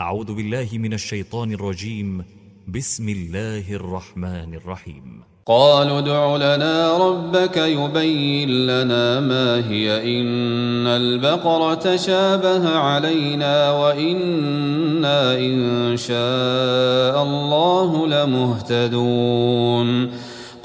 أعوذ بالله من الشيطان الرجيم. بسم الله الرحمن الرحيم. قالوا ادع لنا ربك يبين لنا ما هي. إن البقرة تشابه علينا وإنا إن شاء الله لمهتدون.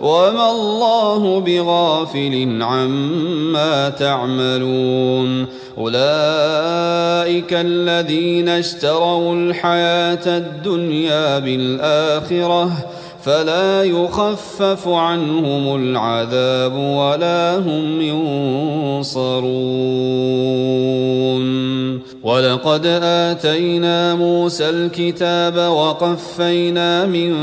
وما الله بغافل عما تعملون. أولئك الذين اشتروا الحياة الدنيا بالآخرة فلا يخفف عنهم العذاب ولا هم ينصرون. ولقد آتينا موسى الكتاب وقفينا من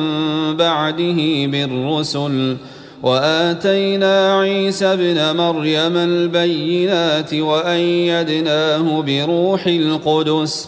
بعده بالرسل وآتينا عيسى ابن مريم البينات وأيدناه بروح القدس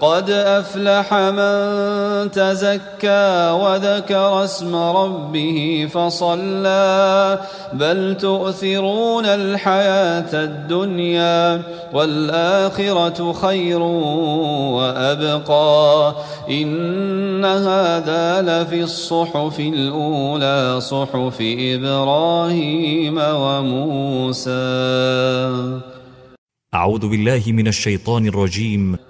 قد أفلح من تزكى وذكر اسم ربه فصلى. بل تؤثرون الحياة الدنيا والآخرة خير وأبقى. إن هذا لفي الصحف الأولى صحف إبراهيم وموسى. أعوذ بالله من الشيطان الرجيم.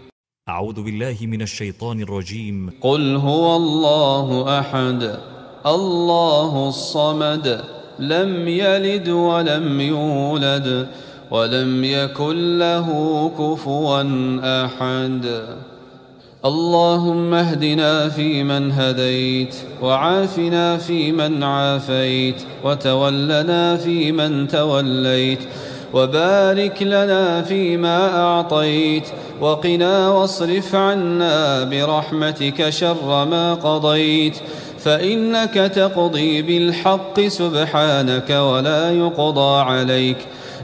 أعوذ بالله من الشيطان الرجيم. قل هو الله أحد الله الصمد لم يلد ولم يولد ولم يكن له كفوا أحد. اللهم اهدنا فيمن هديت وعافنا فيمن عافيت وتولنا فيمن توليت وبارك لنا فيما أعطيت وقنا واصرف عنا برحمتك شر ما قضيت فإنك تقضي بالحق سبحانك ولا يقضى عليك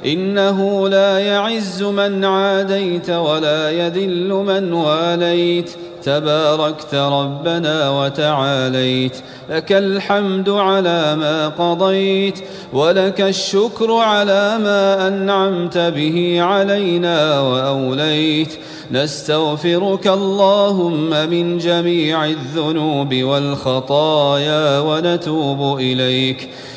إنه لا يعز من عاديت ولا يذل من واليت تباركت ربنا وتعاليت. لك الحمد على ما قضيت ولك الشكر على ما أنعمت به علينا وأوليت. نستغفرك اللهم من جميع الذنوب والخطايا ونتوب إليك.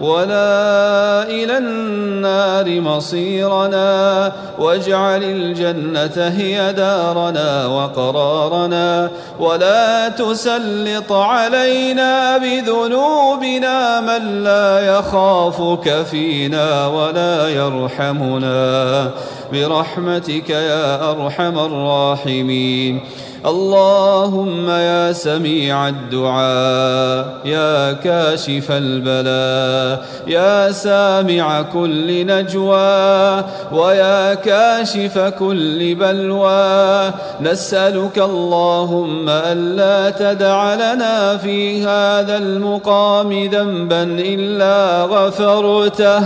ولا إلى النار مصيرنا واجعل الجنة هي دارنا وقرارنا ولا تسلط علينا بذنوبنا من لا يخافك فينا ولا يرحمنا برحمتك يا أرحم الراحمين اللهم يا سميع الدعاء يا كاشف البلاء يا سامع كل نجوى ويا كاشف كل بلوى. نسألك اللهم ألا تدع لنا في هذا المقام ذنبا إلا غفرته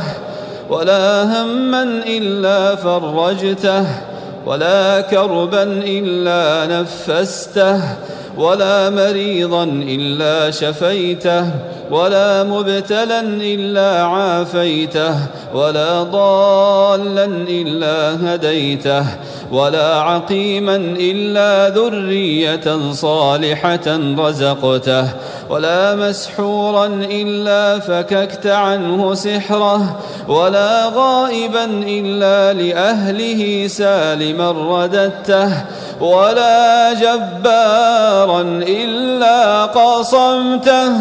ولا هما إلا فرجته. ولا كربا إلا نفسته ولا مريضا إلا شفيته ولا مبتلا إلا عافيته ولا ضالا إلا هديته. ولا عقيما إلا ذرية صالحة رزقته ولا مسحورا إلا فككت عنه سحره ولا غائبا إلا لأهله سالما رددته ولا جبارا إلا قصمته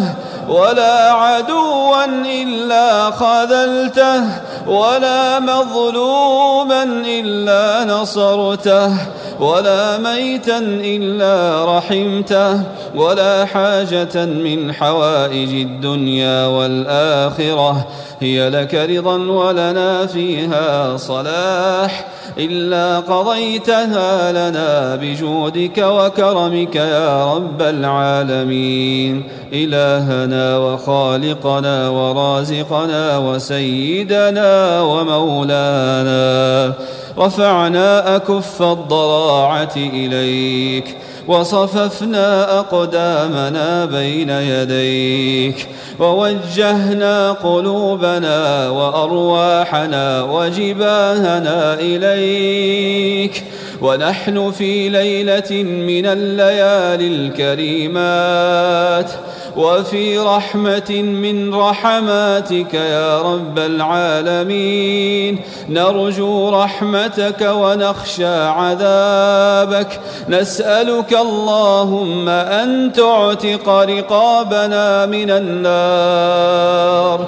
ولا عدوا إلا خذلته ولا مظلوما إلا نصرته ولا ميتا إلا رحمته ولا حاجة من حوائج الدنيا والآخرة. هي لك رضا ولنا فيها صلاح. إلا قضيتها لنا بجودك وكرمك يا رب العالمين. إلهنا وخالقنا ورازقنا وسيدنا ومولانا. رفعنا أكف الضراعة إليك. وصففنا أقدامنا بين يديك ووجهنا قلوبنا وأرواحنا وجباهنا إليك ونحن في ليلة من الليالي الكريمات وفي رحمة من رحماتك يا رب العالمين. نرجو رحمتك ونخشى عذابك. نسألك اللهم أن تعتق رقابنا من النار.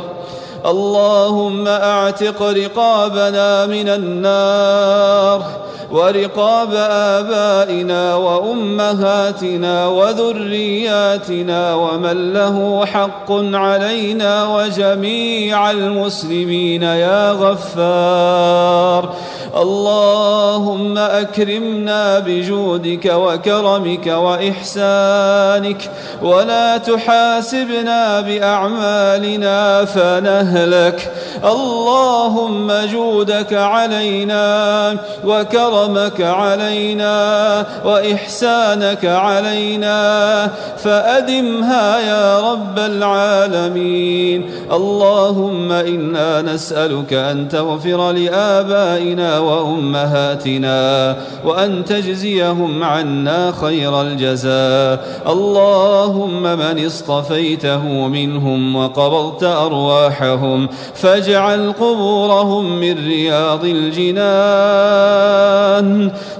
اللهم أعتق رقابنا من النار. ورقاب آبائنا وأمهاتنا وذرياتنا ومن له حق علينا وجميع المسلمين يا غفار. اللهم أكرمنا بجودك وكرمك وإحسانك ولا تحاسبنا بأعمالنا فنهلك اللهم جودك علينا وكرمك علينا وإحسانك علينا فأدمها يا رب العالمين اللهم إنا نسألك أن تغفر لآبائنا وأمهاتنا وأن تجزيهم عنا خير الجزاء. اللهم من اصطفيته منهم وقبضت أرواحهم فاجعل قبورهم من رياض الجنان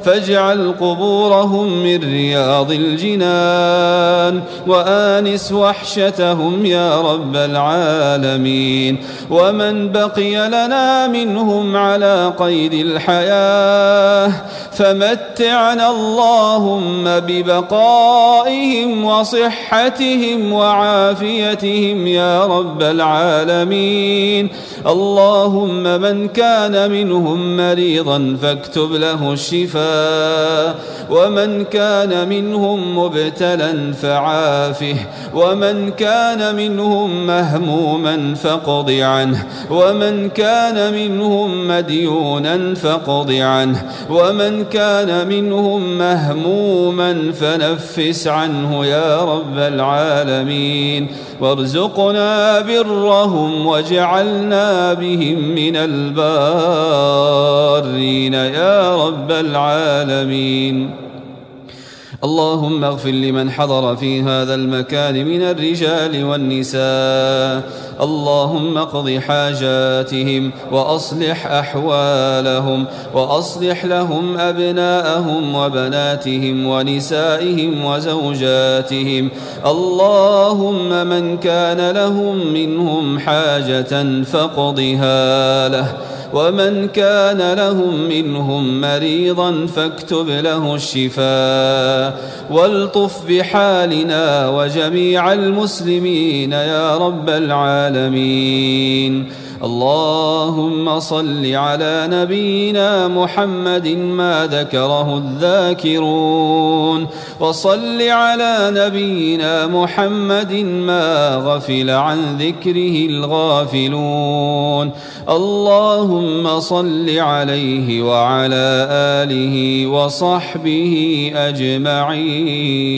فاجعل قبورهم من رياض الجنان. وآنس وحشتهم يا رب العالمين. ومن بقي لنا منهم على قيد الحياة فمتعنا اللهم ببقائهم وصحتهم وعافيتهم يا رب العالمين. اللهم من كان منهم مريضا فاكتب له الشفاء ومن كان منهم مبتلا فعافه ومن كان منهم مهموما فاقض عنه ومن كان منهم مديونا فاقض عنه ومن كان منهم مهموما فنفس عنه يا رب العالمين. وارزقنا برهم واجعلنا بهم من البارين يا رب العالمين. اللهم اغفر لمن حضر في هذا المكان من الرجال والنساء. اللهم اقض حاجاتهم وأصلح أحوالهم وأصلح لهم أبناءهم وبناتهم ونسائهم وزوجاتهم. اللهم من كان لهم منهم حاجة فاقضها له. ومن كان لهم منهم مريضا فاكتب له الشفاء والطف بحالنا وجميع المسلمين يا رب العالمين. اللهم صل على نبينا محمد ما ذكره الذاكرون وصل على نبينا محمد ما غفل عن ذكره الغافلون اللهم صل عليه وعلى آله وصحبه أجمعين